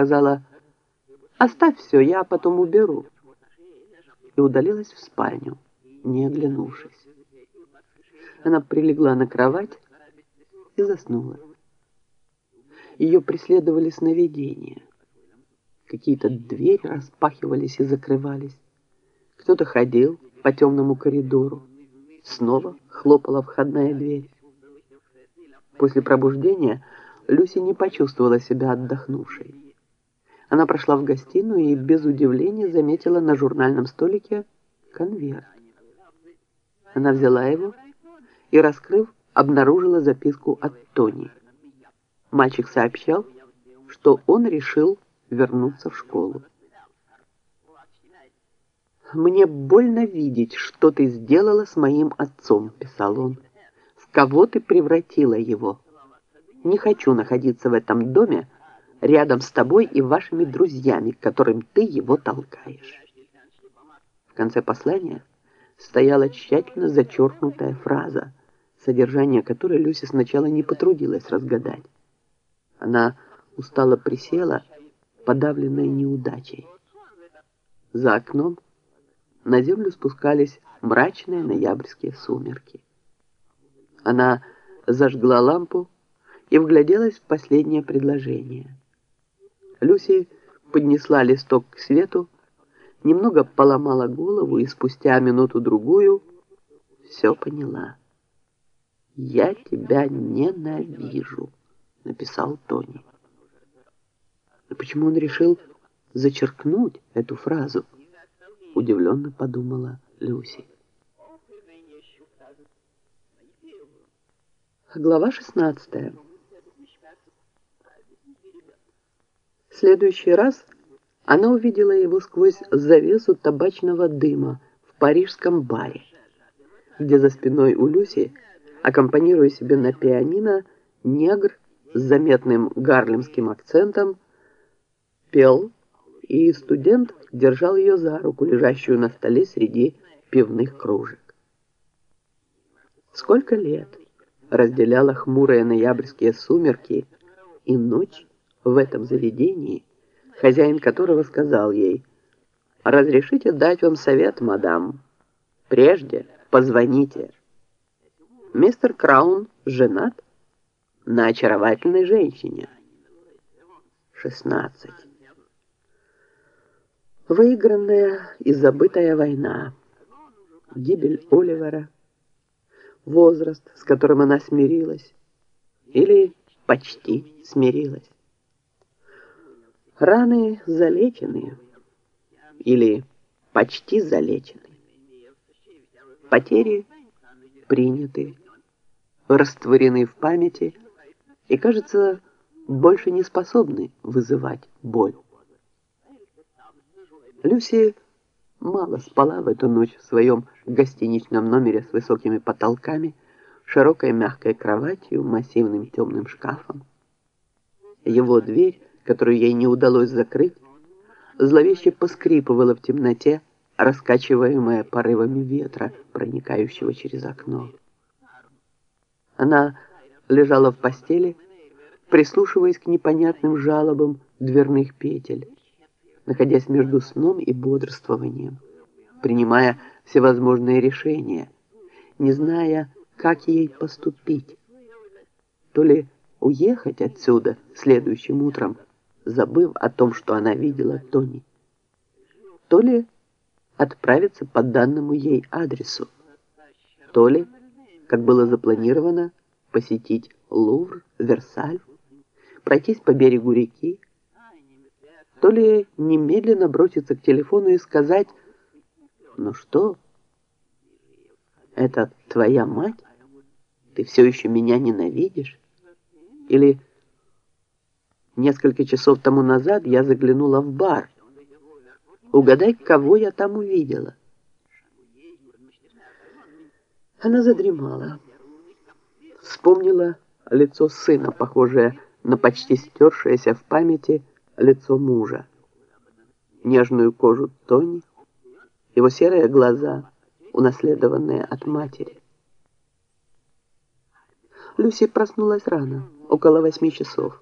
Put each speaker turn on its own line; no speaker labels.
сказала «Оставь все, я потом уберу» и удалилась в спальню, не оглянувшись. Она прилегла на кровать и заснула. Ее преследовали сновидения. Какие-то двери распахивались и закрывались. Кто-то ходил по темному коридору. Снова хлопала входная дверь. После пробуждения Люси не почувствовала себя отдохнувшей. Она прошла в гостиную и без удивления заметила на журнальном столике конверт. Она взяла его и, раскрыв, обнаружила записку от Тони. Мальчик сообщал, что он решил вернуться в школу. «Мне больно видеть, что ты сделала с моим отцом», — писал он. «В кого ты превратила его? Не хочу находиться в этом доме рядом с тобой и вашими друзьями, которым ты его толкаешь». В конце послания стояла тщательно зачеркнутая фраза, содержание которой Люси сначала не потрудилась разгадать. Она устало присела, подавленная неудачей. За окном на землю спускались мрачные ноябрьские сумерки. Она зажгла лампу и вгляделась в последнее предложение. Люси поднесла листок к свету, немного поломала голову и спустя минуту-другую все поняла. «Я тебя ненавижу», — написал Тони. Но почему он решил зачеркнуть эту фразу? Удивленно подумала Люси. Глава 16. Следующий раз она увидела его сквозь завесу табачного дыма в парижском баре, где за спиной у Люси, аккомпанируя себе на пианино, негр с заметным гарлемским акцентом пел, и студент держал ее за руку, лежащую на столе среди пивных кружек. Сколько лет разделяла хмурые ноябрьские сумерки и ночь в этом заведении, хозяин которого сказал ей, «Разрешите дать вам совет, мадам? Прежде позвоните. Мистер Краун женат на очаровательной женщине». Шестнадцать. Выигранная и забытая война, гибель Оливера, возраст, с которым она смирилась, или почти смирилась. Раны залечены или почти залечены. Потери приняты, растворены в памяти и, кажется, больше не способны вызывать боль. Люси мало спала в эту ночь в своем гостиничном номере с высокими потолками, широкой мягкой кроватью, массивным темным шкафом. Его дверь, которую ей не удалось закрыть, зловеще поскрипывала в темноте, раскачиваемая порывами ветра, проникающего через окно. Она лежала в постели, прислушиваясь к непонятным жалобам дверных петель находясь между сном и бодрствованием, принимая всевозможные решения, не зная, как ей поступить. То ли уехать отсюда следующим утром, забыв о том, что она видела Тони, то ли отправиться по данному ей адресу, то ли, как было запланировано, посетить Лувр, Версаль, пройтись по берегу реки, то ли немедленно броситься к телефону и сказать «Ну что, это твоя мать? Ты все еще меня ненавидишь?» Или «Несколько часов тому назад я заглянула в бар. Угадай, кого я там увидела?» Она задремала. Вспомнила лицо сына, похожее на почти стершееся в памяти лицо мужа, нежную кожу Тони, его серые глаза, унаследованные от матери. Люси проснулась рано, около восьми часов.